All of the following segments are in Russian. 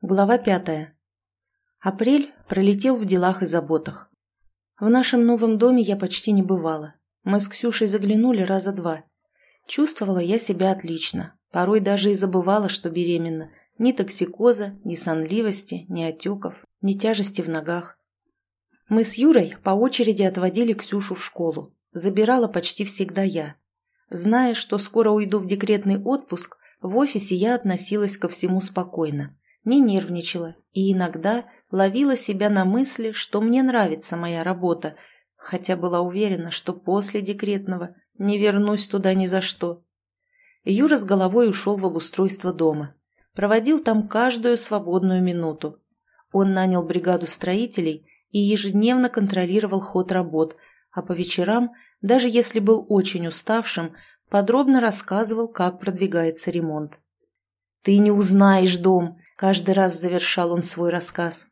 Глава пятая. Апрель пролетел в делах и заботах. В нашем новом доме я почти не бывала. Мы с Ксюшей заглянули раза два. Чувствовала я себя отлично. Порой даже и забывала, что беременна. Ни токсикоза, ни сонливости, ни отеков, ни тяжести в ногах. Мы с Юрой по очереди отводили Ксюшу в школу. Забирала почти всегда я. Зная, что скоро уйду в декретный отпуск, в офисе я относилась ко всему спокойно не нервничала и иногда ловила себя на мысли, что мне нравится моя работа, хотя была уверена, что после декретного не вернусь туда ни за что. Юра с головой ушел в обустройство дома. Проводил там каждую свободную минуту. Он нанял бригаду строителей и ежедневно контролировал ход работ, а по вечерам, даже если был очень уставшим, подробно рассказывал, как продвигается ремонт. «Ты не узнаешь дом. Каждый раз завершал он свой рассказ.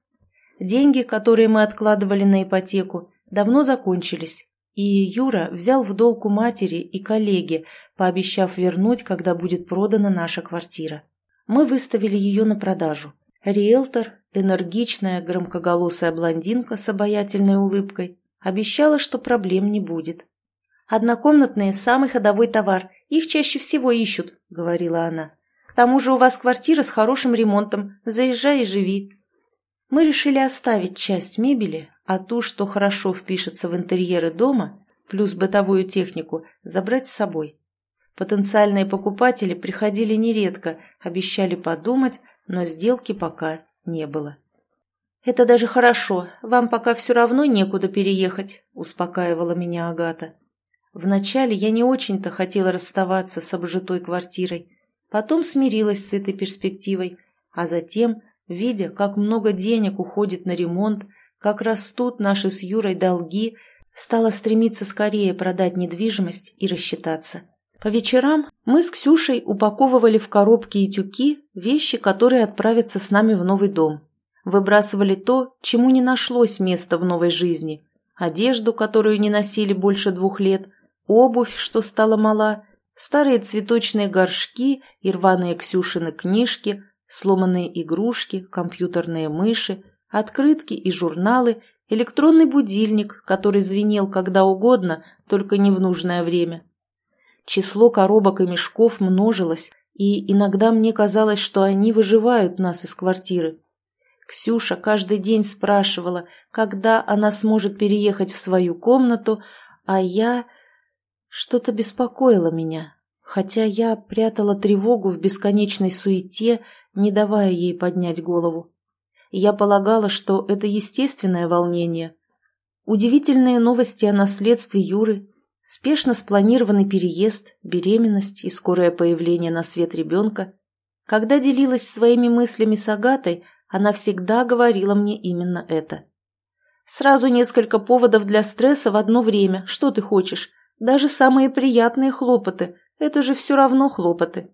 Деньги, которые мы откладывали на ипотеку, давно закончились, и Юра взял в долг у матери и коллеги, пообещав вернуть, когда будет продана наша квартира. Мы выставили ее на продажу. Риэлтор, энергичная, громкоголосая блондинка с обаятельной улыбкой, обещала, что проблем не будет. «Однокомнатные – самый ходовой товар, их чаще всего ищут», – говорила она тому же у вас квартира с хорошим ремонтом. Заезжай и живи». Мы решили оставить часть мебели, а ту, что хорошо впишется в интерьеры дома, плюс бытовую технику, забрать с собой. Потенциальные покупатели приходили нередко, обещали подумать, но сделки пока не было. «Это даже хорошо, вам пока все равно некуда переехать», – успокаивала меня Агата. Вначале я не очень-то хотела расставаться с обжитой квартирой, Потом смирилась с этой перспективой, а затем, видя, как много денег уходит на ремонт, как растут наши с Юрой долги, стала стремиться скорее продать недвижимость и рассчитаться. По вечерам мы с Ксюшей упаковывали в коробки и тюки вещи, которые отправятся с нами в новый дом. Выбрасывали то, чему не нашлось места в новой жизни. Одежду, которую не носили больше двух лет, обувь, что стала мала, Старые цветочные горшки и рваные Ксюшины книжки, сломанные игрушки, компьютерные мыши, открытки и журналы, электронный будильник, который звенел когда угодно, только не в нужное время. Число коробок и мешков множилось, и иногда мне казалось, что они выживают нас из квартиры. Ксюша каждый день спрашивала, когда она сможет переехать в свою комнату, а я что-то беспокоило меня, хотя я прятала тревогу в бесконечной суете, не давая ей поднять голову. Я полагала, что это естественное волнение. Удивительные новости о наследстве Юры, спешно спланированный переезд, беременность и скорое появление на свет ребенка. Когда делилась своими мыслями с Агатой, она всегда говорила мне именно это. «Сразу несколько поводов для стресса в одно время. Что ты хочешь? Даже самые приятные хлопоты – это же все равно хлопоты.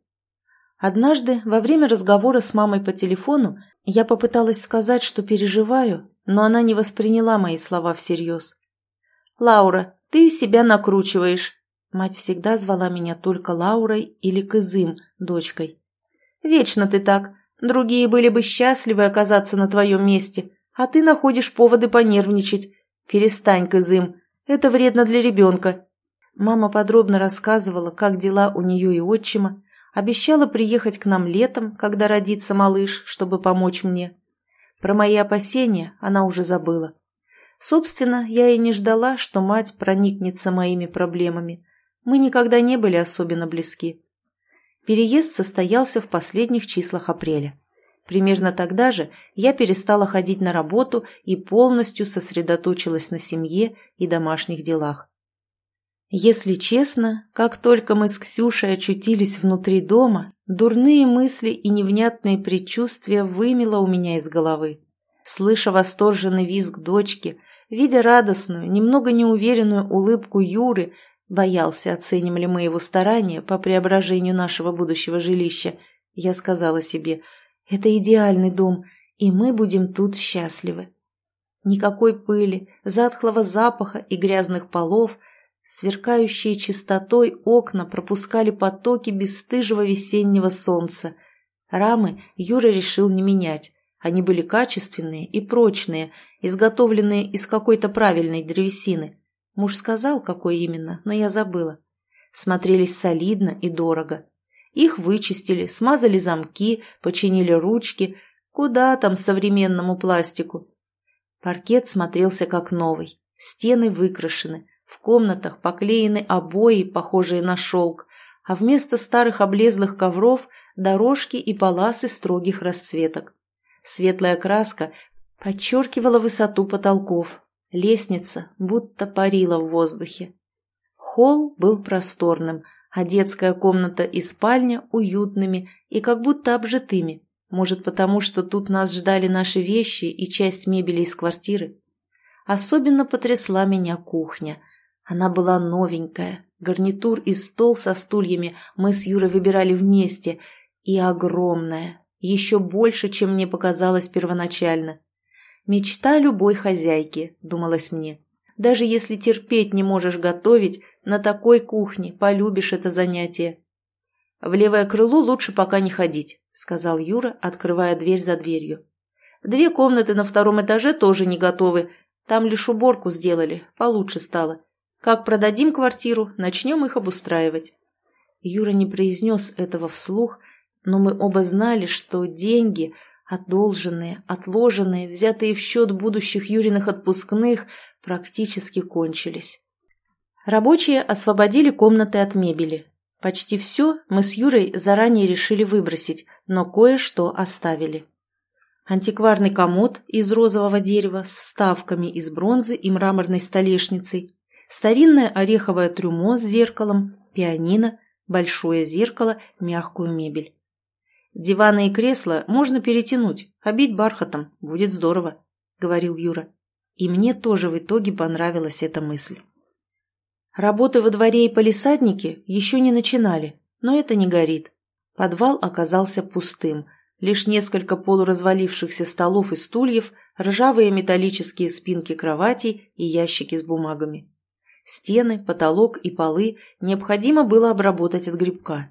Однажды, во время разговора с мамой по телефону, я попыталась сказать, что переживаю, но она не восприняла мои слова всерьез. «Лаура, ты себя накручиваешь». Мать всегда звала меня только Лаурой или Кызым, дочкой. «Вечно ты так. Другие были бы счастливы оказаться на твоем месте, а ты находишь поводы понервничать. Перестань, Кызым. Это вредно для ребенка. Мама подробно рассказывала, как дела у нее и отчима, обещала приехать к нам летом, когда родится малыш, чтобы помочь мне. Про мои опасения она уже забыла. Собственно, я и не ждала, что мать проникнется моими проблемами. Мы никогда не были особенно близки. Переезд состоялся в последних числах апреля. Примерно тогда же я перестала ходить на работу и полностью сосредоточилась на семье и домашних делах. Если честно, как только мы с Ксюшей очутились внутри дома, дурные мысли и невнятные предчувствия вымело у меня из головы. Слыша восторженный визг дочки, видя радостную, немного неуверенную улыбку Юры, боялся, оценим ли мы его старания по преображению нашего будущего жилища, я сказала себе, это идеальный дом, и мы будем тут счастливы. Никакой пыли, затхлого запаха и грязных полов – Сверкающие чистотой окна пропускали потоки бесстыжего весеннего солнца. Рамы Юра решил не менять, Они были качественные и прочные, изготовленные из какой-то правильной древесины. Муж сказал, какой именно, но я забыла. Смотрелись солидно и дорого. Их вычистили, смазали замки, починили ручки. Куда там современному пластику? Паркет смотрелся как новый. Стены выкрашены. В комнатах поклеены обои, похожие на шелк, а вместо старых облезлых ковров – дорожки и паласы строгих расцветок. Светлая краска подчеркивала высоту потолков. Лестница будто парила в воздухе. Холл был просторным, а детская комната и спальня уютными и как будто обжитыми. Может, потому что тут нас ждали наши вещи и часть мебели из квартиры. Особенно потрясла меня кухня. Она была новенькая. Гарнитур и стол со стульями мы с Юрой выбирали вместе. И огромная, еще больше, чем мне показалось первоначально. Мечта любой хозяйки, думалось мне. Даже если терпеть не можешь готовить, на такой кухне полюбишь это занятие. В левое крыло лучше пока не ходить, сказал Юра, открывая дверь за дверью. Две комнаты на втором этаже тоже не готовы. Там лишь уборку сделали, получше стало. Как продадим квартиру, начнем их обустраивать. Юра не произнес этого вслух, но мы оба знали, что деньги, одолженные, отложенные, взятые в счет будущих Юриных отпускных, практически кончились. Рабочие освободили комнаты от мебели. Почти все мы с Юрой заранее решили выбросить, но кое-что оставили. Антикварный комод из розового дерева с вставками из бронзы и мраморной столешницей, старинное ореховое трюмо с зеркалом, пианино, большое зеркало, мягкую мебель. «Диваны и кресла можно перетянуть, обить бархатом, будет здорово», — говорил Юра. И мне тоже в итоге понравилась эта мысль. Работы во дворе и полисаднике еще не начинали, но это не горит. Подвал оказался пустым. Лишь несколько полуразвалившихся столов и стульев, ржавые металлические спинки кроватей и ящики с бумагами. Стены, потолок и полы необходимо было обработать от грибка.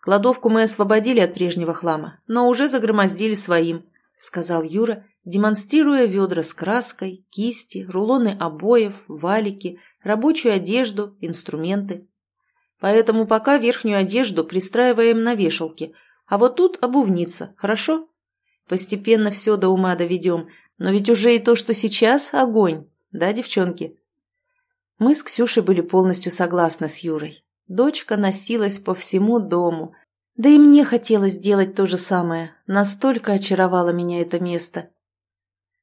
Кладовку мы освободили от прежнего хлама, но уже загромоздили своим, сказал Юра, демонстрируя ведра с краской, кисти, рулоны обоев, валики, рабочую одежду, инструменты. Поэтому пока верхнюю одежду пристраиваем на вешалке, а вот тут обувница, хорошо? Постепенно все до ума доведем, но ведь уже и то, что сейчас, огонь, да, девчонки? Мы с Ксюшей были полностью согласны с Юрой. Дочка носилась по всему дому. Да и мне хотелось сделать то же самое. Настолько очаровало меня это место.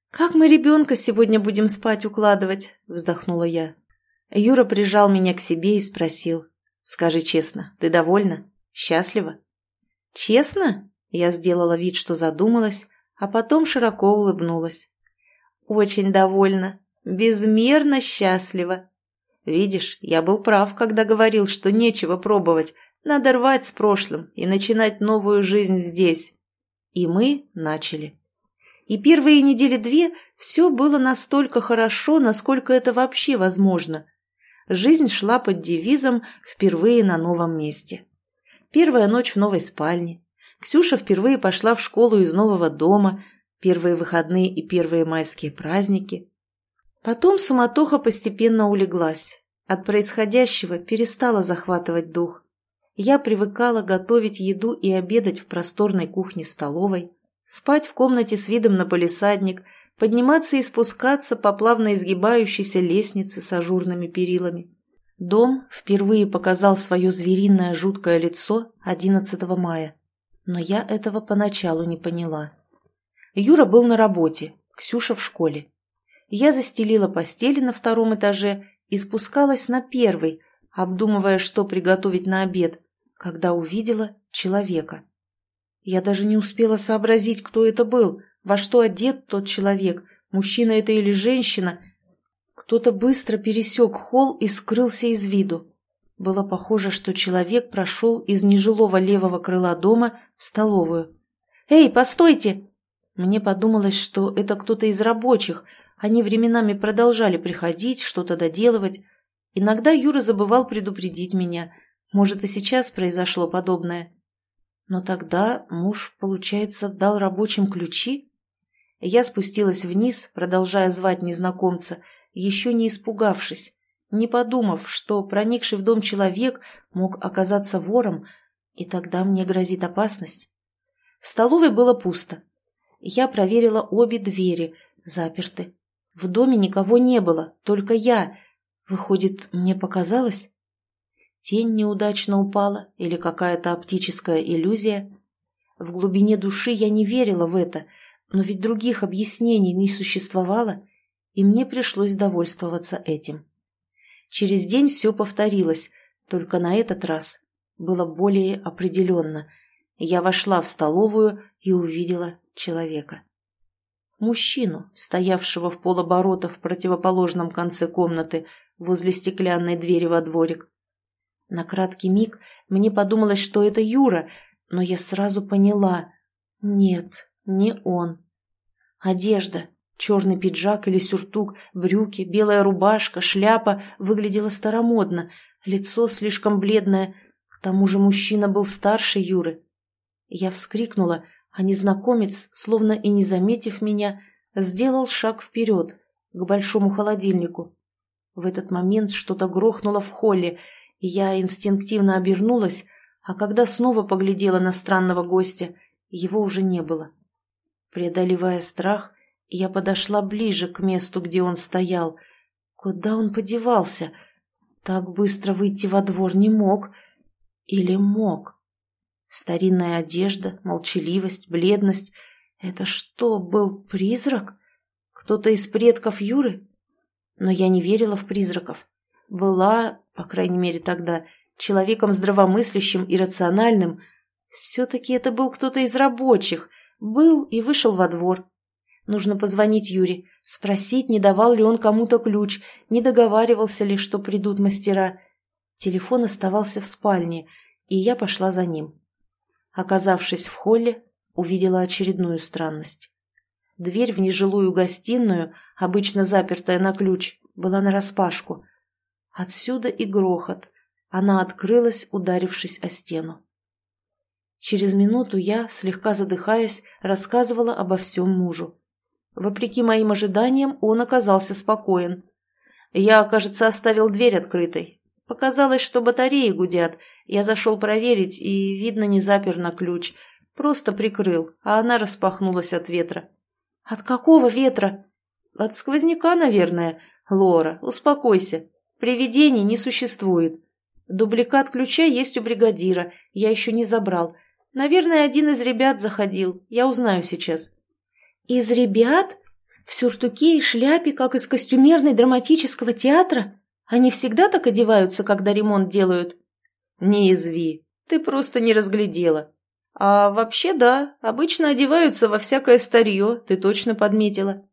«Как мы ребенка сегодня будем спать укладывать?» – вздохнула я. Юра прижал меня к себе и спросил. «Скажи честно, ты довольна? Счастлива?» «Честно?» – я сделала вид, что задумалась, а потом широко улыбнулась. «Очень довольна, безмерно счастлива. Видишь, я был прав, когда говорил, что нечего пробовать, надо рвать с прошлым и начинать новую жизнь здесь. И мы начали. И первые недели две все было настолько хорошо, насколько это вообще возможно. Жизнь шла под девизом «впервые на новом месте». Первая ночь в новой спальне. Ксюша впервые пошла в школу из нового дома, первые выходные и первые майские праздники. Потом суматоха постепенно улеглась. От происходящего перестала захватывать дух. Я привыкала готовить еду и обедать в просторной кухне-столовой, спать в комнате с видом на полисадник, подниматься и спускаться по плавно изгибающейся лестнице с ажурными перилами. Дом впервые показал свое звериное жуткое лицо 11 мая, но я этого поначалу не поняла. Юра был на работе, Ксюша в школе. Я застелила постели на втором этаже и спускалась на первый, обдумывая, что приготовить на обед, когда увидела человека. Я даже не успела сообразить, кто это был, во что одет тот человек, мужчина это или женщина. Кто-то быстро пересек холл и скрылся из виду. Было похоже, что человек прошел из нежилого левого крыла дома в столовую. «Эй, постойте!» Мне подумалось, что это кто-то из рабочих, они временами продолжали приходить, что-то доделывать. Иногда Юра забывал предупредить меня. Может, и сейчас произошло подобное. Но тогда муж, получается, дал рабочим ключи? Я спустилась вниз, продолжая звать незнакомца, еще не испугавшись, не подумав, что проникший в дом человек мог оказаться вором, и тогда мне грозит опасность. В столовой было пусто. Я проверила обе двери, заперты. В доме никого не было, только я. Выходит, мне показалось? Тень неудачно упала или какая-то оптическая иллюзия? В глубине души я не верила в это, но ведь других объяснений не существовало, и мне пришлось довольствоваться этим. Через день все повторилось, только на этот раз было более определенно. Я вошла в столовую и увидела человека. Мужчину, стоявшего в полоборота в противоположном конце комнаты, возле стеклянной двери во дворик. На краткий миг мне подумалось, что это Юра, но я сразу поняла. Нет, не он. Одежда, черный пиджак или сюртук, брюки, белая рубашка, шляпа выглядела старомодно, лицо слишком бледное. К тому же мужчина был старше Юры. Я вскрикнула, а незнакомец, словно и не заметив меня, сделал шаг вперед, к большому холодильнику. В этот момент что-то грохнуло в холле, и я инстинктивно обернулась, а когда снова поглядела на странного гостя, его уже не было. Преодолевая страх, я подошла ближе к месту, где он стоял. Куда он подевался? Так быстро выйти во двор не мог. Или мог? Старинная одежда, молчаливость, бледность — это что, был призрак? Кто-то из предков Юры? Но я не верила в призраков. Была по крайней мере тогда, человеком здравомыслящим и рациональным, все-таки это был кто-то из рабочих, был и вышел во двор. Нужно позвонить Юре, спросить, не давал ли он кому-то ключ, не договаривался ли, что придут мастера. Телефон оставался в спальне, и я пошла за ним. Оказавшись в холле, увидела очередную странность. Дверь в нежилую гостиную, обычно запертая на ключ, была нараспашку, Отсюда и грохот. Она открылась, ударившись о стену. Через минуту я, слегка задыхаясь, рассказывала обо всем мужу. Вопреки моим ожиданиям, он оказался спокоен. Я, кажется, оставил дверь открытой. Показалось, что батареи гудят. Я зашел проверить и, видно, не запер на ключ. Просто прикрыл, а она распахнулась от ветра. «От какого ветра?» «От сквозняка, наверное. Лора, успокойся. Привидений не существует. Дубликат ключа есть у бригадира, я еще не забрал. Наверное, один из ребят заходил, я узнаю сейчас». «Из ребят? В сюртуке и шляпе, как из костюмерной драматического театра? Они всегда так одеваются, когда ремонт делают?» «Не изви, ты просто не разглядела. А вообще да, обычно одеваются во всякое старье, ты точно подметила.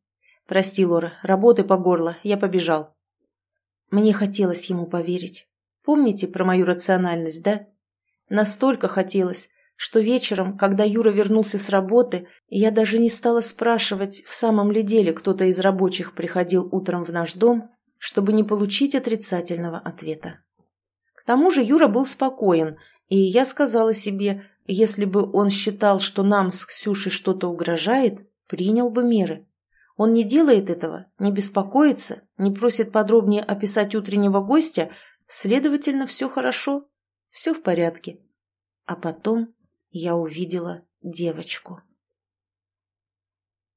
Прости, Лора, работы по горло, я побежал». Мне хотелось ему поверить. Помните про мою рациональность, да? Настолько хотелось, что вечером, когда Юра вернулся с работы, я даже не стала спрашивать, в самом ли деле кто-то из рабочих приходил утром в наш дом, чтобы не получить отрицательного ответа. К тому же Юра был спокоен, и я сказала себе, если бы он считал, что нам с Ксюшей что-то угрожает, принял бы меры. Он не делает этого, не беспокоится, не просит подробнее описать утреннего гостя, следовательно, все хорошо, все в порядке. А потом я увидела девочку.